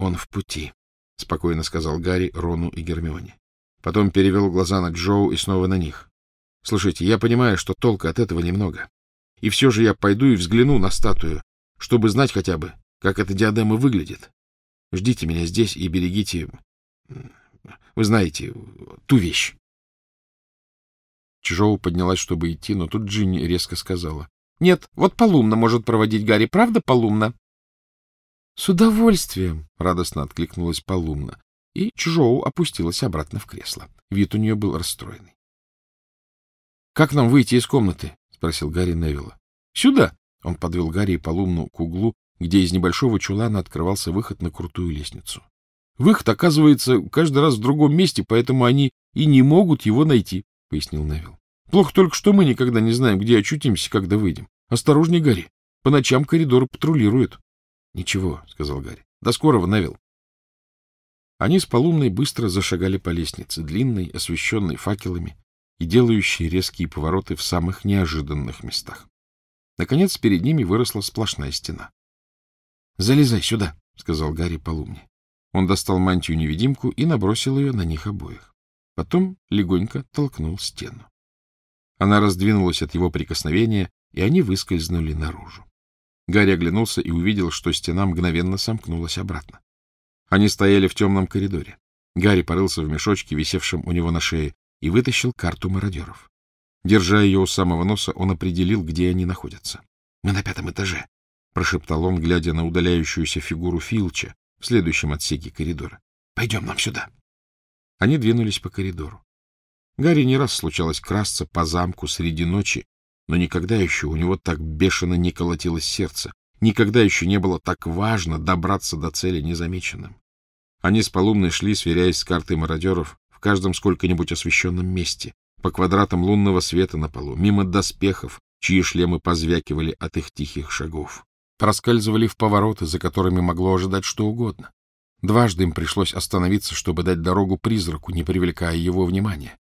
Он в пути, — спокойно сказал Гарри, Рону и Гермионе. Потом перевел глаза на Джоу и снова на них. — Слушайте, я понимаю, что толка от этого немного. И все же я пойду и взгляну на статую, чтобы знать хотя бы, как эта диадема выглядит. Ждите меня здесь и берегите, вы знаете, ту вещь. Чжоу поднялась, чтобы идти, но тут Джинни резко сказала. — Нет, вот Полумна может проводить Гарри, правда, Полумна? — С удовольствием, — радостно откликнулась Полумна, и Чжоу опустилась обратно в кресло. Вид у нее был расстроенный. — Как нам выйти из комнаты? — спросил Гарри Невилла. — Сюда! — он подвел Гарри и Полумну к углу, где из небольшого чулана открывался выход на крутую лестницу. Выход оказывается каждый раз в другом месте, поэтому они и не могут его найти. — пояснил Невил. — Плохо только, что мы никогда не знаем, где очутимся, когда выйдем. Осторожней, Гарри. По ночам коридоры патрулируют. — Ничего, — сказал Гарри. — До скорого, Невил. Они с Полумной быстро зашагали по лестнице, длинной, освещенной факелами и делающей резкие повороты в самых неожиданных местах. Наконец, перед ними выросла сплошная стена. — Залезай сюда, — сказал Гарри Полумне. Он достал мантию-невидимку и набросил ее на них обоих. Потом легонько толкнул стену. Она раздвинулась от его прикосновения, и они выскользнули наружу. Гарри оглянулся и увидел, что стена мгновенно сомкнулась обратно. Они стояли в темном коридоре. Гарри порылся в мешочке, висевшем у него на шее, и вытащил карту мародеров. Держа ее у самого носа, он определил, где они находятся. — Мы на пятом этаже, — прошептал он, глядя на удаляющуюся фигуру Филча в следующем отсеке коридора. — Пойдем нам сюда. Они двинулись по коридору. Гарри не раз случалось красться по замку среди ночи, но никогда еще у него так бешено не колотилось сердце, никогда еще не было так важно добраться до цели незамеченным. Они с Полумной шли, сверяясь с картой мародеров, в каждом сколько-нибудь освещенном месте, по квадратам лунного света на полу, мимо доспехов, чьи шлемы позвякивали от их тихих шагов. Проскальзывали в повороты, за которыми могло ожидать что угодно. Дважды им пришлось остановиться, чтобы дать дорогу призраку, не привлекая его внимания.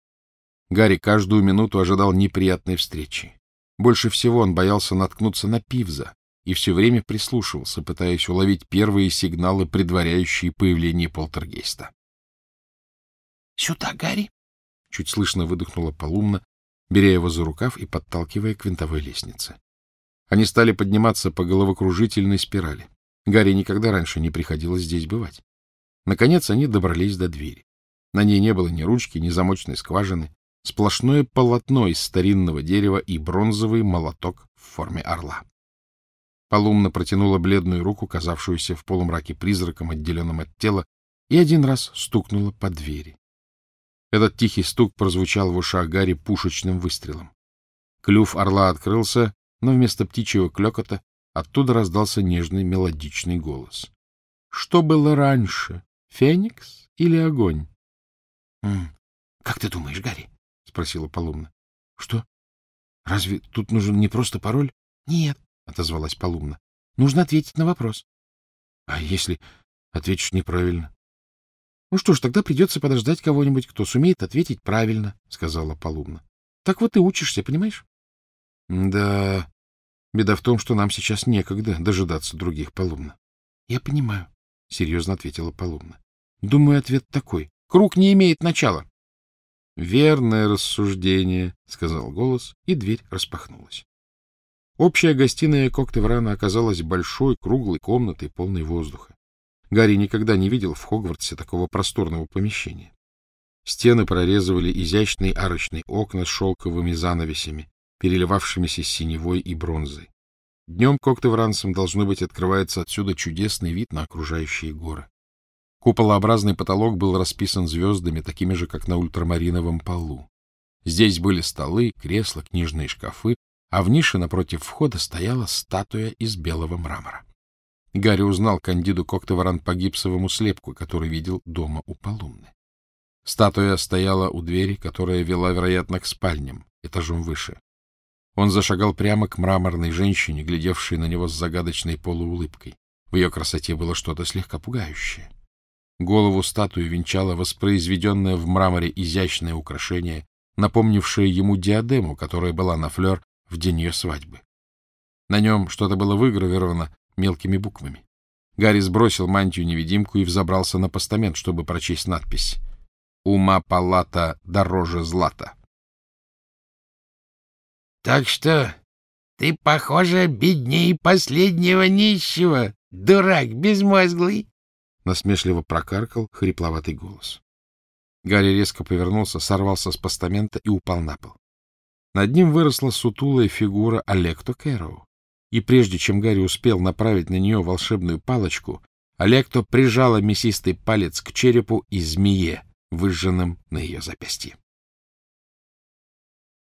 Гарри каждую минуту ожидал неприятной встречи. Больше всего он боялся наткнуться на Пивза и все время прислушивался, пытаясь уловить первые сигналы, предваряющие появление полтергейста. — Сюда, Гарри! — чуть слышно выдохнула Полумна, беря его за рукав и подталкивая к винтовой лестнице. Они стали подниматься по головокружительной спирали. Гарри никогда раньше не приходилось здесь бывать. Наконец они добрались до двери. На ней не было ни ручки, ни замочной скважины, сплошное полотно из старинного дерева и бронзовый молоток в форме орла. Полумна протянула бледную руку, казавшуюся в полумраке призраком, отделенным от тела, и один раз стукнула по двери. Этот тихий стук прозвучал в ушах Гарри пушечным выстрелом. Клюв орла открылся, но вместо птичьего клекота оттуда раздался нежный мелодичный голос. — Что было раньше, Феникс или огонь? — Как ты думаешь, Гарри? — спросила Полумна. — Что? Разве тут нужен не просто пароль? — Нет, — отозвалась Полумна. — Нужно ответить на вопрос. — А если ответишь неправильно? — Ну что ж, тогда придется подождать кого-нибудь, кто сумеет ответить правильно, — сказала Полумна. — Так вот и учишься, понимаешь? — Да, беда в том, что нам сейчас некогда дожидаться других Полумна. — Я понимаю, — серьезно ответила Полумна. Думаю, ответ такой. Круг не имеет начала. — Верное рассуждение, — сказал голос, и дверь распахнулась. Общая гостиная Коктеврана оказалась большой, круглой комнатой, полной воздуха. Гарри никогда не видел в Хогвартсе такого просторного помещения. Стены прорезывали изящные арочные окна с шелковыми занавесями, переливавшимися синевой и бронзой. Днем Коктевранцам, должно быть, открывается отсюда чудесный вид на окружающие горы. Куполообразный потолок был расписан звездами, такими же, как на ультрамариновом полу. Здесь были столы, кресла, книжные шкафы, а в нише напротив входа стояла статуя из белого мрамора. Гарри узнал кандиду Коктеваран по гипсовому слепку, который видел дома у Полумны. Статуя стояла у двери, которая вела, вероятно, к спальням, этажом выше. Он зашагал прямо к мраморной женщине, глядевшей на него с загадочной полуулыбкой. В ее красоте было что-то слегка пугающее. Голову статуи венчало воспроизведенное в мраморе изящное украшение, напомнившее ему диадему, которая была на флер в день ее свадьбы. На нем что-то было выгравировано мелкими буквами. Гарри сбросил мантию-невидимку и взобрался на постамент, чтобы прочесть надпись «Ума палата дороже злата». — Так что ты, похоже, беднее последнего нищего, дурак безмозглый, — насмешливо прокаркал хрипловатый голос. Гарри резко повернулся, сорвался с постамента и упал на пол. Над ним выросла сутулая фигура Олекто Кэроу, и прежде чем Гарри успел направить на нее волшебную палочку, Олекто прижала мясистый палец к черепу и змее, выжженным на ее запястье.